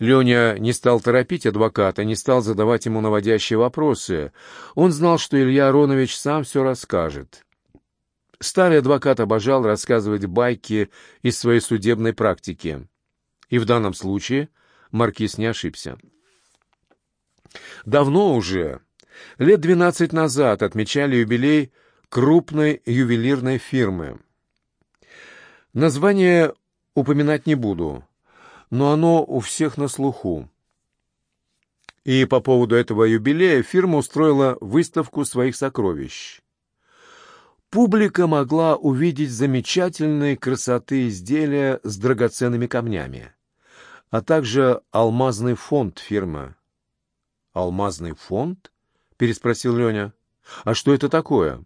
Леня не стал торопить адвоката, не стал задавать ему наводящие вопросы. Он знал, что Илья Аронович сам все расскажет. Старый адвокат обожал рассказывать байки из своей судебной практики. И в данном случае Маркиз не ошибся. Давно уже, лет двенадцать назад, отмечали юбилей крупной ювелирной фирмы. Название упоминать не буду, но оно у всех на слуху. И по поводу этого юбилея фирма устроила выставку своих сокровищ. Публика могла увидеть замечательные красоты изделия с драгоценными камнями, а также алмазный фонд фирмы. «Алмазный фонд?» — переспросил Леня. «А что это такое?»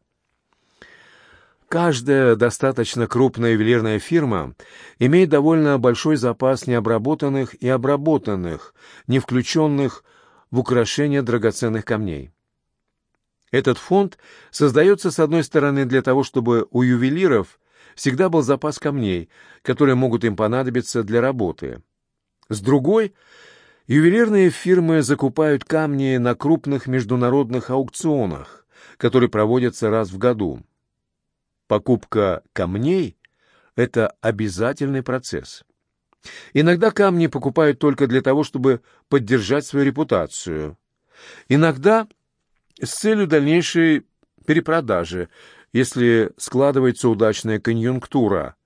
Каждая достаточно крупная ювелирная фирма имеет довольно большой запас необработанных и обработанных, не включенных в украшение драгоценных камней. Этот фонд создается, с одной стороны, для того, чтобы у ювелиров всегда был запас камней, которые могут им понадобиться для работы. С другой, ювелирные фирмы закупают камни на крупных международных аукционах, которые проводятся раз в году. Покупка камней – это обязательный процесс. Иногда камни покупают только для того, чтобы поддержать свою репутацию. Иногда с целью дальнейшей перепродажи, если складывается удачная конъюнктура,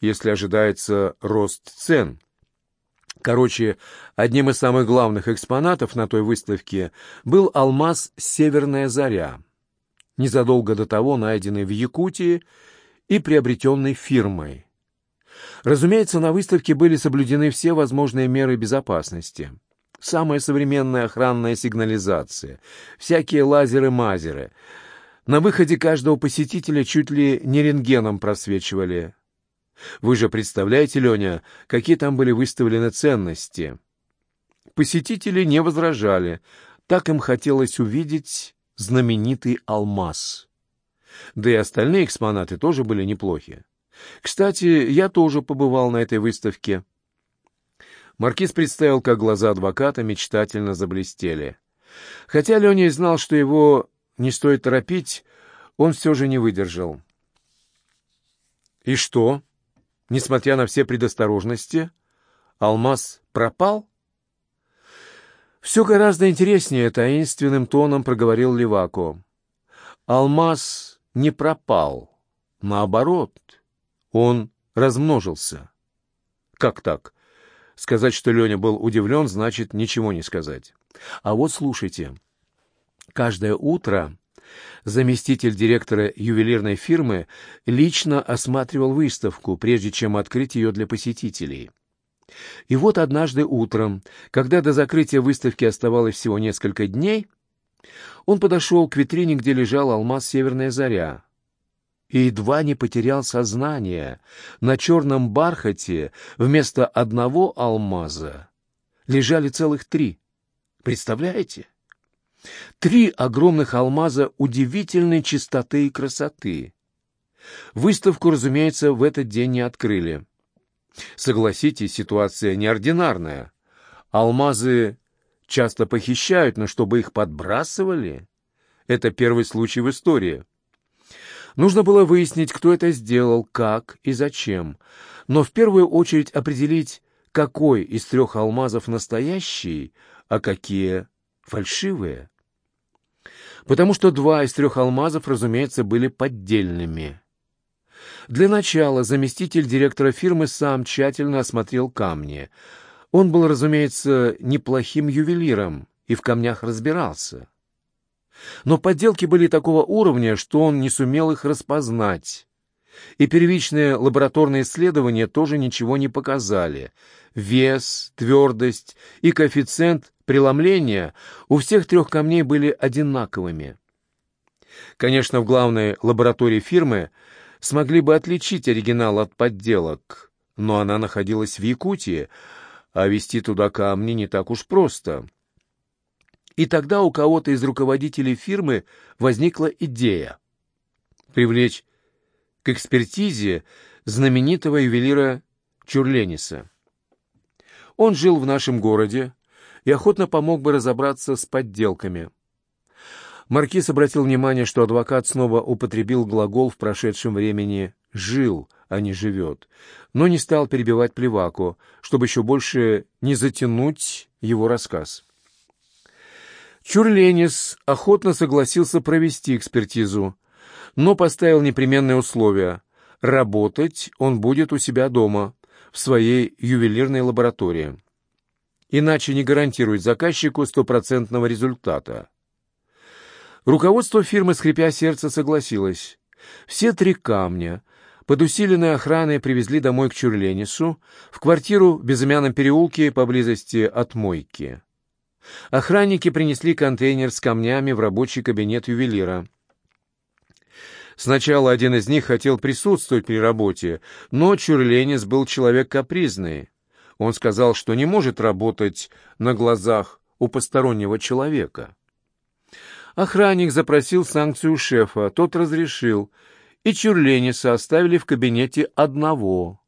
если ожидается рост цен. Короче, одним из самых главных экспонатов на той выставке был алмаз «Северная заря», незадолго до того найденный в Якутии и приобретенный фирмой. Разумеется, на выставке были соблюдены все возможные меры безопасности. Самая современная охранная сигнализация, всякие лазеры-мазеры. На выходе каждого посетителя чуть ли не рентгеном просвечивали. Вы же представляете, Леня, какие там были выставлены ценности. Посетители не возражали. Так им хотелось увидеть знаменитый алмаз. Да и остальные экспонаты тоже были неплохи. Кстати, я тоже побывал на этой выставке. Маркиз представил, как глаза адвоката мечтательно заблестели. Хотя Леня и знал, что его не стоит торопить, он все же не выдержал. «И что?» Несмотря на все предосторожности, алмаз пропал? «Все гораздо интереснее», — таинственным тоном проговорил Левако. «Алмаз не пропал. Наоборот, он размножился». «Как так?» Сказать, что Леня был удивлен, значит ничего не сказать. А вот слушайте. Каждое утро заместитель директора ювелирной фирмы лично осматривал выставку, прежде чем открыть ее для посетителей. И вот однажды утром, когда до закрытия выставки оставалось всего несколько дней, он подошел к витрине, где лежал алмаз «Северная заря», и едва не потерял сознание. На черном бархате вместо одного алмаза лежали целых три. Представляете? Три огромных алмаза удивительной чистоты и красоты. Выставку, разумеется, в этот день не открыли. Согласитесь, ситуация неординарная. Алмазы часто похищают, но чтобы их подбрасывали, это первый случай в истории. Нужно было выяснить, кто это сделал, как и зачем, но в первую очередь определить, какой из трех алмазов настоящий, а какие фальшивые. Потому что два из трех алмазов, разумеется, были поддельными. Для начала заместитель директора фирмы сам тщательно осмотрел камни. Он был, разумеется, неплохим ювелиром и в камнях разбирался. Но подделки были такого уровня, что он не сумел их распознать. И первичные лабораторные исследования тоже ничего не показали. Вес, твердость и коэффициент преломления у всех трех камней были одинаковыми. Конечно, в главной лаборатории фирмы смогли бы отличить оригинал от подделок, но она находилась в Якутии, а везти туда камни не так уж просто. И тогда у кого-то из руководителей фирмы возникла идея привлечь к экспертизе знаменитого ювелира Чурлениса. Он жил в нашем городе и охотно помог бы разобраться с подделками. Маркиз обратил внимание, что адвокат снова употребил глагол в прошедшем времени «жил», а не «живет», но не стал перебивать Плеваку, чтобы еще больше не затянуть его рассказ. Чурленис охотно согласился провести экспертизу, но поставил непременное условие – работать он будет у себя дома, в своей ювелирной лаборатории. Иначе не гарантирует заказчику стопроцентного результата. Руководство фирмы, скрипя сердце, согласилось. Все три камня под усиленной охраной привезли домой к Чурленису, в квартиру в безымянном переулке поблизости от мойки. Охранники принесли контейнер с камнями в рабочий кабинет ювелира. Сначала один из них хотел присутствовать при работе, но Чурленис был человек капризный. Он сказал, что не может работать на глазах у постороннего человека. Охранник запросил санкцию шефа, тот разрешил, и Чурлениса оставили в кабинете одного.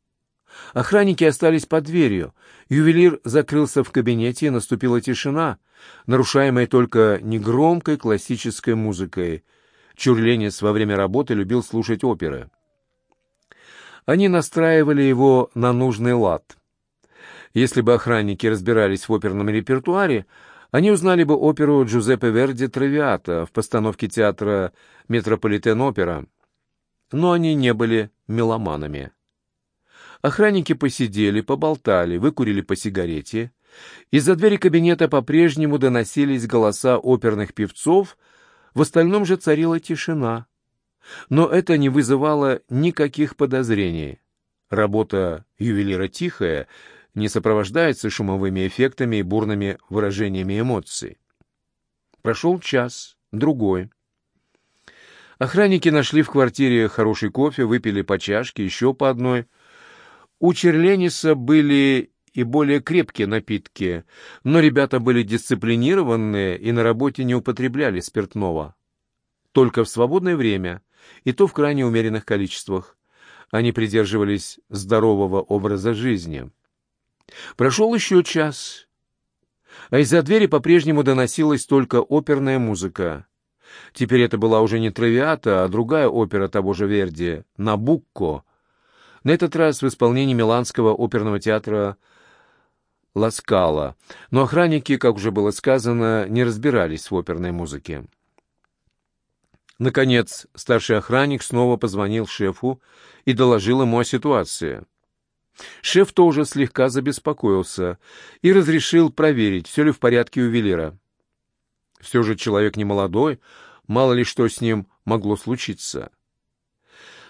Охранники остались под дверью. Ювелир закрылся в кабинете, и наступила тишина, нарушаемая только негромкой классической музыкой. Чурленец во время работы любил слушать оперы. Они настраивали его на нужный лад. Если бы охранники разбирались в оперном репертуаре, они узнали бы оперу Джузеппе Верди «Травиата» в постановке театра «Метрополитен-опера», но они не были меломанами. Охранники посидели, поболтали, выкурили по сигарете. Из-за двери кабинета по-прежнему доносились голоса оперных певцов, в остальном же царила тишина. Но это не вызывало никаких подозрений. Работа ювелира тихая, не сопровождается шумовыми эффектами и бурными выражениями эмоций. Прошел час, другой. Охранники нашли в квартире хороший кофе, выпили по чашке, еще по одной. У Черлениса были и более крепкие напитки, но ребята были дисциплинированные и на работе не употребляли спиртного. Только в свободное время, и то в крайне умеренных количествах. Они придерживались здорового образа жизни. Прошел еще час, а из-за двери по-прежнему доносилась только оперная музыка. Теперь это была уже не «Травиата», а другая опера того же Верди «Набукко», на этот раз в исполнении Миланского оперного театра Ласкала, но охранники, как уже было сказано, не разбирались в оперной музыке. Наконец, старший охранник снова позвонил шефу и доложил ему о ситуации. Шеф тоже слегка забеспокоился и разрешил проверить, все ли в порядке у ювелира. Все же человек не молодой, мало ли что с ним могло случиться.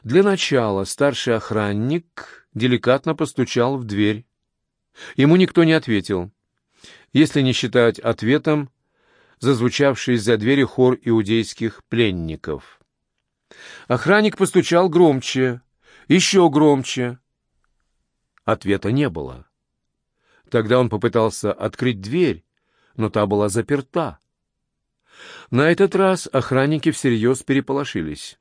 Для начала старший охранник деликатно постучал в дверь. Ему никто не ответил, если не считать ответом зазвучавший из-за двери хор иудейских пленников. Охранник постучал громче, еще громче. Ответа не было. Тогда он попытался открыть дверь, но та была заперта. На этот раз охранники всерьез переполошились.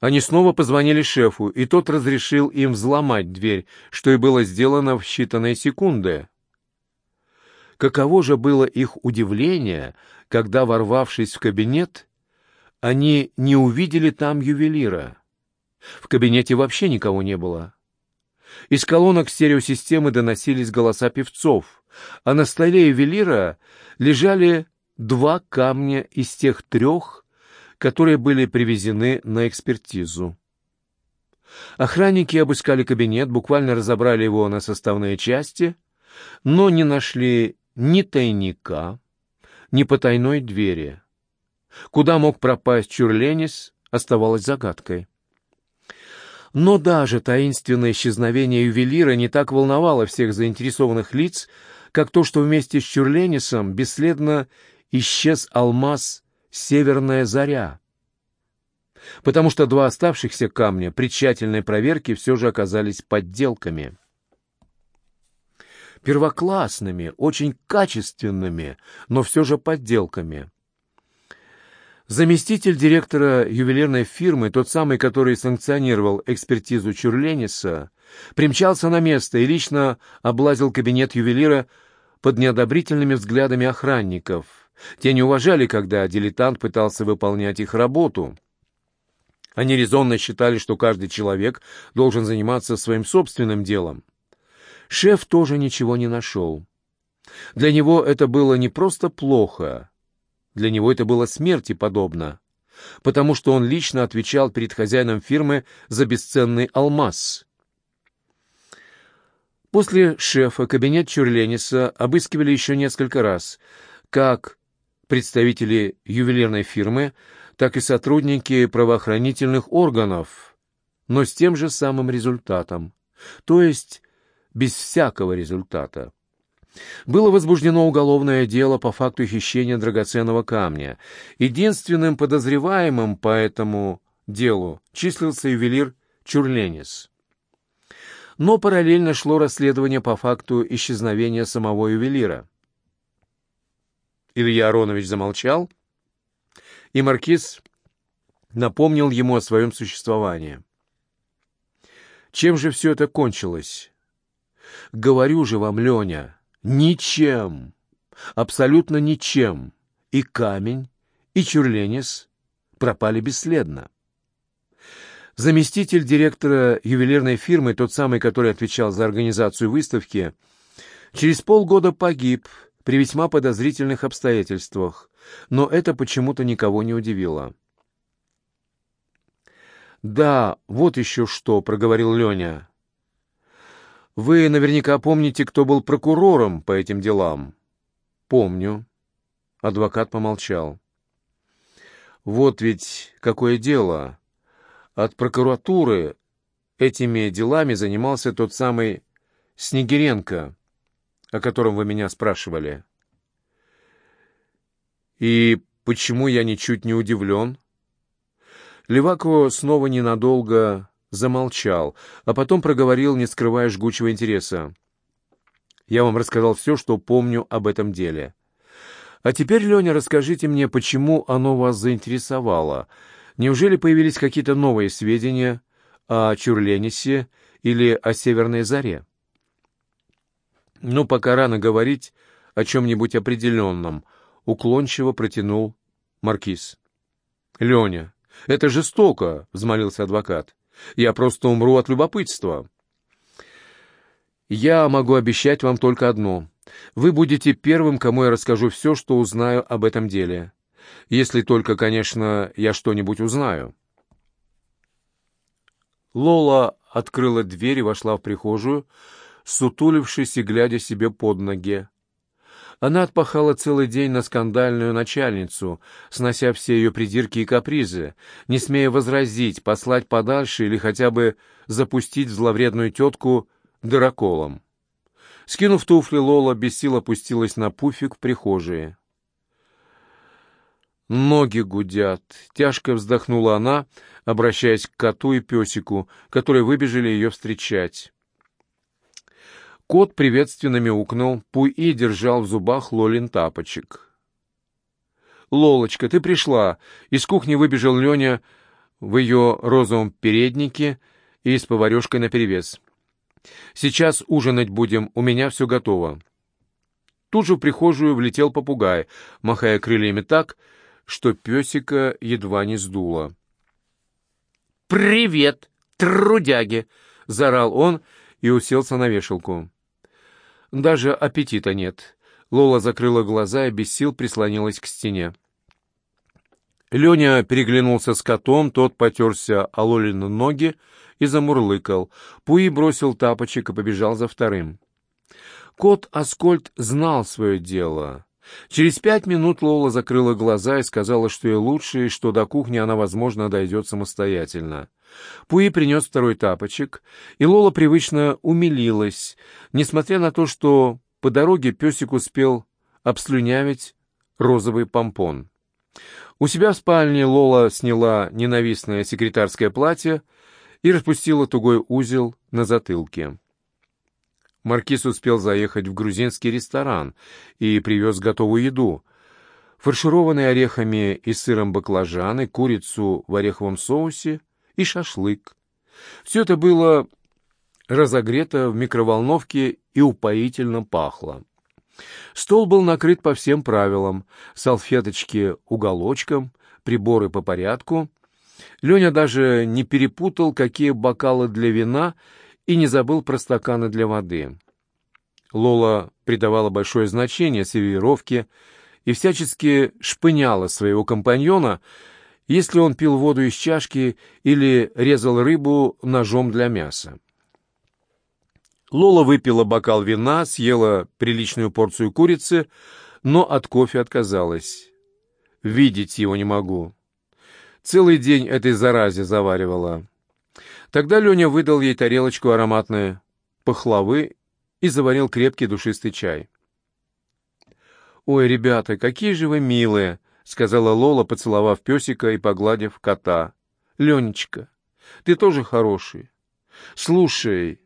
Они снова позвонили шефу, и тот разрешил им взломать дверь, что и было сделано в считанные секунды. Каково же было их удивление, когда, ворвавшись в кабинет, они не увидели там ювелира. В кабинете вообще никого не было. Из колонок стереосистемы доносились голоса певцов, а на столе ювелира лежали два камня из тех трех, которые были привезены на экспертизу. Охранники обыскали кабинет, буквально разобрали его на составные части, но не нашли ни тайника, ни потайной двери. Куда мог пропасть Чурленис, оставалось загадкой. Но даже таинственное исчезновение ювелира не так волновало всех заинтересованных лиц, как то, что вместе с Чурленисом бесследно исчез алмаз «Северная заря», потому что два оставшихся камня при тщательной проверке все же оказались подделками. Первоклассными, очень качественными, но все же подделками. Заместитель директора ювелирной фирмы, тот самый, который санкционировал экспертизу Чурлениса, примчался на место и лично облазил кабинет ювелира под неодобрительными взглядами охранников. Те не уважали, когда дилетант пытался выполнять их работу. Они резонно считали, что каждый человек должен заниматься своим собственным делом. Шеф тоже ничего не нашел. Для него это было не просто плохо, для него это было смерти подобно, потому что он лично отвечал перед хозяином фирмы за бесценный алмаз. После шефа кабинет Чурлениса обыскивали еще несколько раз, как представители ювелирной фирмы, так и сотрудники правоохранительных органов, но с тем же самым результатом, то есть без всякого результата. Было возбуждено уголовное дело по факту хищения драгоценного камня. Единственным подозреваемым по этому делу числился ювелир Чурленис. Но параллельно шло расследование по факту исчезновения самого ювелира. Илья Аронович замолчал, и маркиз напомнил ему о своем существовании. Чем же все это кончилось? Говорю же вам, Леня, Ничем. Абсолютно ничем. И камень, и Чурленис пропали бесследно. Заместитель директора ювелирной фирмы, тот самый, который отвечал за организацию выставки, через полгода погиб при весьма подозрительных обстоятельствах, но это почему-то никого не удивило. «Да, вот еще что», — проговорил Леня. Вы наверняка помните, кто был прокурором по этим делам. Помню. Адвокат помолчал. Вот ведь какое дело. От прокуратуры этими делами занимался тот самый Снегиренко, о котором вы меня спрашивали. И почему я ничуть не удивлен? Левако снова ненадолго замолчал, а потом проговорил, не скрывая жгучего интереса. «Я вам рассказал все, что помню об этом деле. А теперь, Леня, расскажите мне, почему оно вас заинтересовало? Неужели появились какие-то новые сведения о Чурленисе или о Северной Заре?» «Ну, пока рано говорить о чем-нибудь определенном», — уклончиво протянул Маркиз. «Леня, это жестоко», — взмолился адвокат. Я просто умру от любопытства. Я могу обещать вам только одно. Вы будете первым, кому я расскажу все, что узнаю об этом деле. Если только, конечно, я что-нибудь узнаю. Лола открыла дверь и вошла в прихожую, сутулившись и глядя себе под ноги. Она отпахала целый день на скандальную начальницу, снося все ее придирки и капризы, не смея возразить, послать подальше или хотя бы запустить зловредную тетку дыроколом. Скинув туфли, Лола без сил опустилась на пуфик в прихожей. Ноги гудят. Тяжко вздохнула она, обращаясь к коту и песику, которые выбежали ее встречать. Кот приветственно мяукнул, Пуи держал в зубах Лолин тапочек. «Лолочка, ты пришла!» Из кухни выбежал Леня в ее розовом переднике и с поварешкой наперевес. «Сейчас ужинать будем, у меня все готово». Тут же в прихожую влетел попугай, махая крыльями так, что песика едва не сдуло. «Привет, трудяги!» — заорал он и уселся на вешалку. Даже аппетита нет. Лола закрыла глаза и без сил прислонилась к стене. Леня переглянулся с котом, тот потерся о Лолины ноги и замурлыкал. Пуи бросил тапочек и побежал за вторым. Кот Аскольд знал свое дело. Через пять минут Лола закрыла глаза и сказала, что ей лучше, и что до кухни она, возможно, дойдет самостоятельно. Пуи принес второй тапочек, и Лола привычно умилилась, несмотря на то, что по дороге песик успел обслюнявить розовый помпон. У себя в спальне Лола сняла ненавистное секретарское платье и распустила тугой узел на затылке. Маркиз успел заехать в грузинский ресторан и привез готовую еду. фаршированные орехами и сыром баклажаны, курицу в ореховом соусе и шашлык. Все это было разогрето в микроволновке и упоительно пахло. Стол был накрыт по всем правилам, салфеточки уголочком, приборы по порядку. Леня даже не перепутал, какие бокалы для вина, и не забыл про стаканы для воды. Лола придавала большое значение сервировке и всячески шпыняла своего компаньона, если он пил воду из чашки или резал рыбу ножом для мяса. Лола выпила бокал вина, съела приличную порцию курицы, но от кофе отказалась. Видеть его не могу. Целый день этой заразе заваривала. Тогда Леня выдал ей тарелочку ароматной пахлавы и заварил крепкий душистый чай. «Ой, ребята, какие же вы милые!» — сказала Лола, поцеловав песика и погладив кота. «Ленечка, ты тоже хороший. Слушай,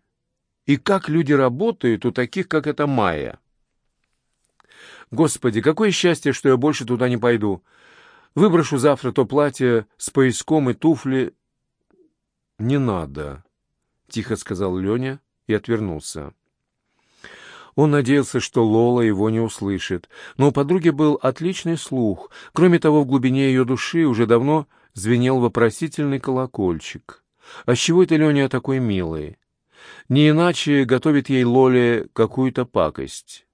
и как люди работают у таких, как эта Майя?» «Господи, какое счастье, что я больше туда не пойду. Выброшу завтра то платье с пояском и туфли». «Не надо», — тихо сказал Леня и отвернулся. Он надеялся, что Лола его не услышит, но у подруги был отличный слух. Кроме того, в глубине ее души уже давно звенел вопросительный колокольчик. «А с чего это Леня такой милый? Не иначе готовит ей Лоле какую-то пакость».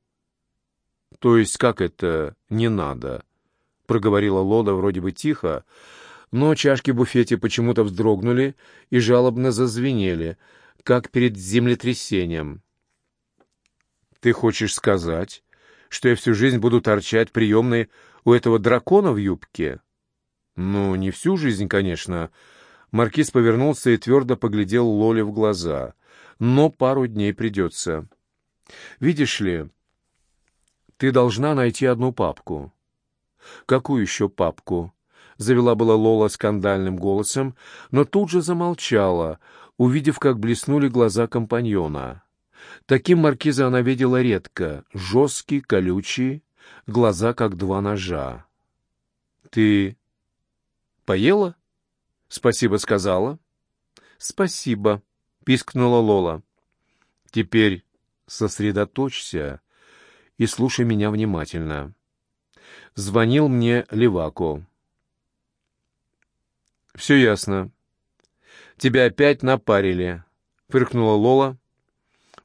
«То есть как это «не надо»?» — проговорила Лода вроде бы тихо, но чашки в буфете почему-то вздрогнули и жалобно зазвенели, как перед землетрясением. Ты хочешь сказать, что я всю жизнь буду торчать приемной у этого дракона в юбке? Ну, не всю жизнь, конечно. Маркиз повернулся и твердо поглядел Лоле в глаза. Но пару дней придется. Видишь ли, ты должна найти одну папку. Какую еще папку? Завела была Лола скандальным голосом, но тут же замолчала, увидев, как блеснули глаза компаньона. Таким маркиза она видела редко, жесткий, колючий, глаза как два ножа. «Ты поела?» «Спасибо сказала». «Спасибо», — пискнула Лола. «Теперь сосредоточься и слушай меня внимательно». Звонил мне Левако. «Все ясно. Тебя опять напарили», — фыркнула Лола,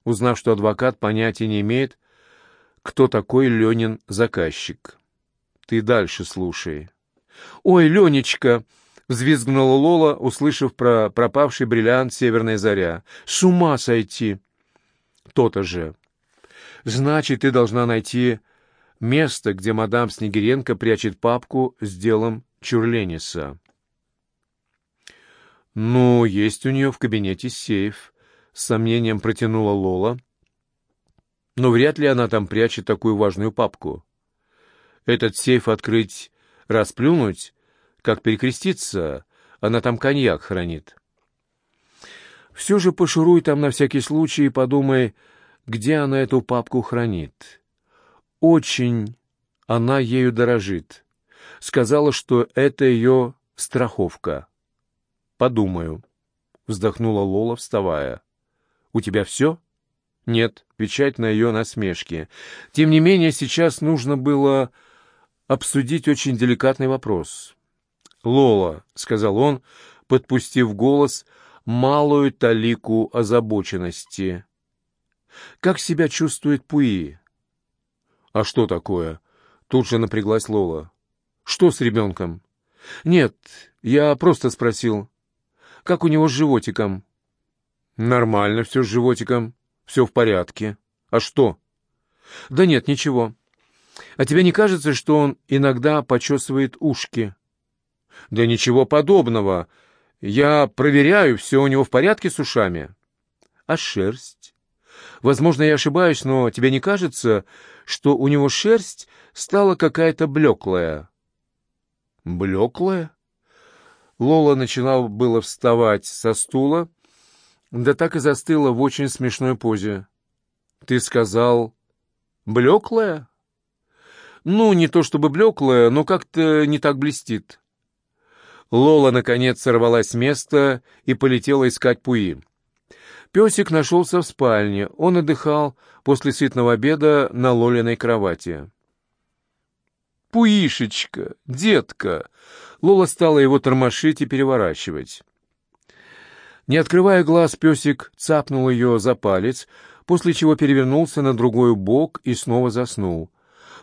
узнав, что адвокат понятия не имеет, кто такой Ленин заказчик. Ты дальше слушай. «Ой, Ленечка!» — взвизгнула Лола, услышав про пропавший бриллиант «Северная заря». «С ума сойти!» «То-то же!» «Значит, ты должна найти место, где мадам Снегиренко прячет папку с делом Чурлениса». «Ну, есть у нее в кабинете сейф», с сомнением протянула Лола. Но вряд ли она там прячет такую важную папку. Этот сейф открыть, расплюнуть, как перекреститься, она там коньяк хранит. Все же пошуруй там на всякий случай и подумай, где она эту папку хранит. Очень она ею дорожит. Сказала, что это ее страховка. Подумаю, вздохнула Лола, вставая. «У тебя все?» «Нет», — печать на ее насмешки. Тем не менее, сейчас нужно было обсудить очень деликатный вопрос. «Лола», — сказал он, подпустив голос, малую талику озабоченности. «Как себя чувствует Пуи?» «А что такое?» — тут же напряглась Лола. «Что с ребенком?» «Нет, я просто спросил. Как у него с животиком?» Нормально все с животиком, все в порядке. А что? Да нет, ничего. А тебе не кажется, что он иногда почесывает ушки? Да ничего подобного. Я проверяю, все у него в порядке с ушами. А шерсть? Возможно, я ошибаюсь, но тебе не кажется, что у него шерсть стала какая-то блеклая? Блеклая? Лола начинал было вставать со стула, да так и застыла в очень смешной позе. «Ты сказал, блеклая?» Ну, не то чтобы блеклая, но как-то не так блестит. Лола, наконец, сорвалась с места и полетела искать Пуи. Песик нашелся в спальне. Он отдыхал после сытного обеда на Лолиной кровати. «Пуишечка, детка!» Лола стала его тормошить и переворачивать. Не открывая глаз, песик цапнул ее за палец, после чего перевернулся на другой бок и снова заснул.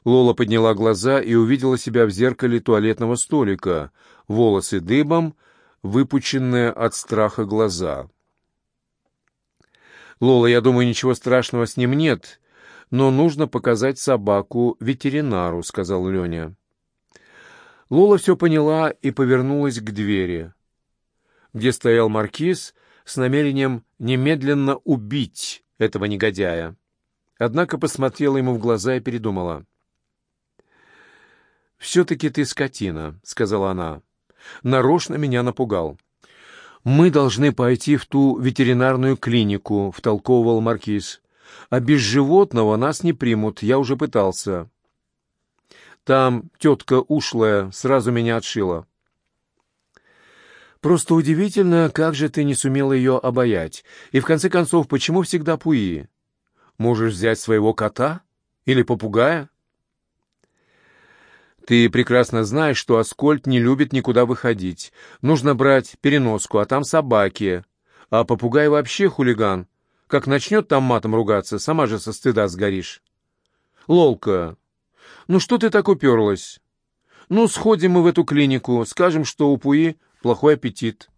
Лола подняла глаза и увидела себя в зеркале туалетного столика, волосы дыбом, выпученные от страха глаза. «Лола, я думаю, ничего страшного с ним нет, но нужно показать собаку ветеринару», — сказал Леня. Лола все поняла и повернулась к двери, где стоял маркиз с намерением немедленно убить этого негодяя. Однако посмотрела ему в глаза и передумала. «Все-таки ты скотина», — сказала она. «Нарочно меня напугал». «Мы должны пойти в ту ветеринарную клинику», — втолковывал Маркиз. «А без животного нас не примут, я уже пытался». Там тетка ушлая сразу меня отшила. Просто удивительно, как же ты не сумела ее обаять. И в конце концов, почему всегда Пуи? Можешь взять своего кота или попугая? Ты прекрасно знаешь, что Аскольд не любит никуда выходить. Нужно брать переноску, а там собаки. А попугай вообще хулиган. Как начнет там матом ругаться, сама же со стыда сгоришь. Лолка, ну что ты так уперлась? Ну, сходим мы в эту клинику, скажем, что у Пуи плохой аппетит.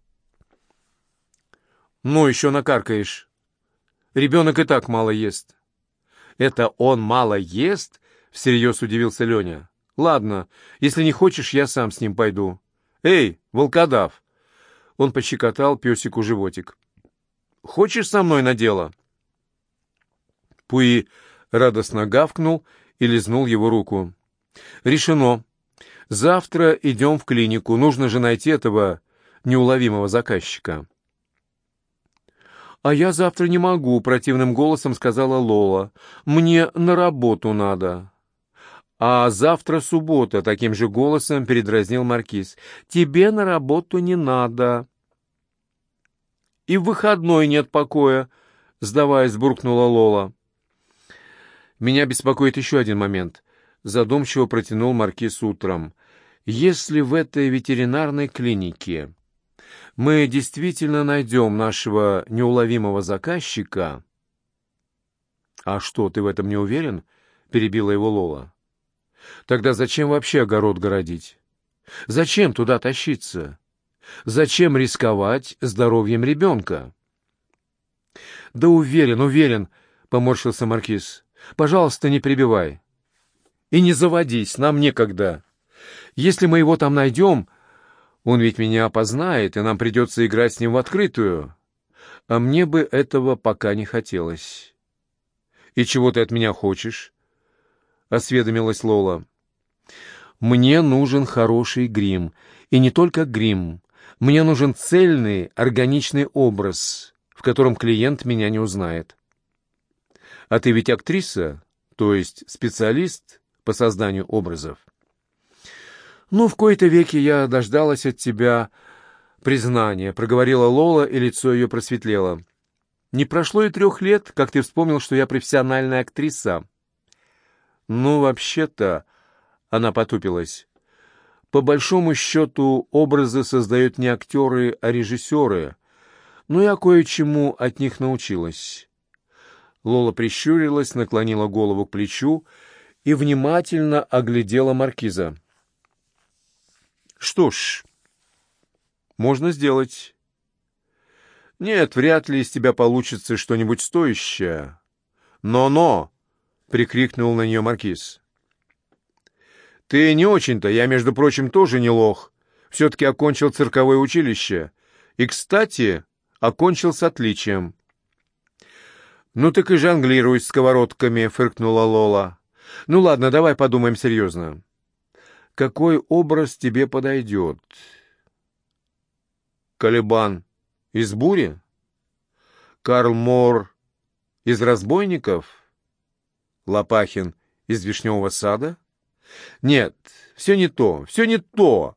Ну, еще накаркаешь. Ребенок и так мало ест. Это он мало ест? Всерьез удивился Леня. Ладно, если не хочешь, я сам с ним пойду. Эй, волкодав! Он пощекотал песику животик. Хочешь со мной на дело? Пуи радостно гавкнул и лизнул его руку. «Решено. Завтра идем в клинику. Нужно же найти этого неуловимого заказчика». «А я завтра не могу», — противным голосом сказала Лола. «Мне на работу надо». «А завтра суббота», — таким же голосом передразнил Маркиз. «Тебе на работу не надо». «И в выходной нет покоя», — сдаваясь, буркнула Лола. Меня беспокоит еще один момент. Задумчиво протянул маркиз утром. Если в этой ветеринарной клинике мы действительно найдем нашего неуловимого заказчика... А что, ты в этом не уверен? Перебила его Лола. Тогда зачем вообще огород городить? Зачем туда тащиться? Зачем рисковать здоровьем ребенка? Да уверен, уверен, поморщился маркиз. Пожалуйста, не прибивай. И не заводись, нам некогда. Если мы его там найдем, он ведь меня опознает, и нам придется играть с ним в открытую. А мне бы этого пока не хотелось. «И чего ты от меня хочешь?» — осведомилась Лола. «Мне нужен хороший грим. И не только грим. Мне нужен цельный, органичный образ, в котором клиент меня не узнает. А ты ведь актриса, то есть специалист по созданию образов. Ну, в кои-то веки я дождалась от тебя признания, проговорила Лола, и лицо ее просветлело. Не прошло и трех лет, как ты вспомнил, что я профессиональная актриса. Ну, вообще-то, она потупилась. По большому счету, образы создают не актеры, а режиссеры. Но я кое-чему от них научилась. Лола прищурилась, наклонила голову к плечу и внимательно оглядела маркиза. «Что ж, можно сделать. Нет, вряд ли из тебя получится что-нибудь стоящее. Но-но!» — прикрикнул на нее маркиз. «Ты не очень-то, я, между прочим, тоже не лох. Все-таки окончил цирковое училище. И, кстати, окончил с отличием. «Ну так и жонглируй сковородками», — фыркнула Лола. «Ну ладно, давай подумаем серьезно. Какой образ тебе подойдет?» «Калибан из бури? Карл Мор из разбойников? Лопахин из вишневого сада? «Нет, все не то, все не то!»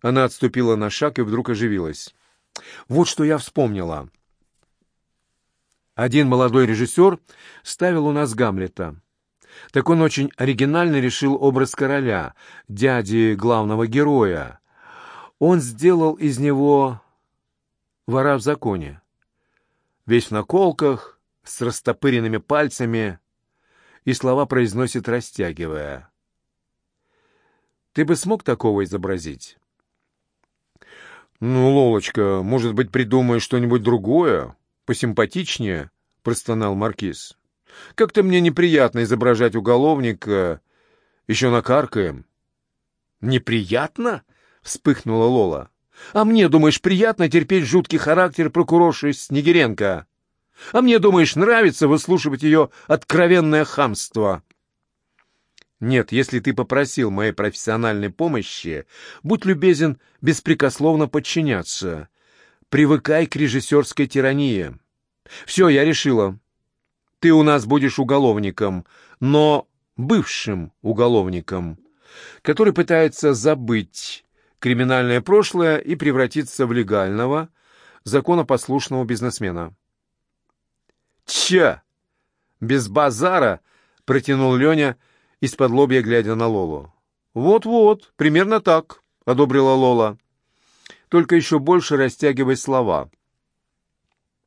Она отступила на шаг и вдруг оживилась. «Вот что я вспомнила!» Один молодой режиссер ставил у нас Гамлета. Так он очень оригинально решил образ короля, дяди главного героя. Он сделал из него вора в законе. Весь в наколках, с растопыренными пальцами, и слова произносит, растягивая. Ты бы смог такого изобразить? «Ну, Лолочка, может быть, придумаешь что-нибудь другое, посимпатичнее?» — простонал Маркиз. «Как-то мне неприятно изображать уголовника, еще накаркаем». «Неприятно?» — вспыхнула Лола. «А мне, думаешь, приятно терпеть жуткий характер прокурорши Снегиренко? А мне, думаешь, нравится выслушивать ее откровенное хамство?» «Нет, если ты попросил моей профессиональной помощи, будь любезен беспрекословно подчиняться. Привыкай к режиссерской тирании. Все, я решила. Ты у нас будешь уголовником, но бывшим уголовником, который пытается забыть криминальное прошлое и превратиться в легального, законопослушного бизнесмена. «Ча!» «Без базара!» — протянул Леня, из-под лобья глядя на Лолу. «Вот-вот, примерно так», — одобрила Лола. «Только еще больше растягивай слова».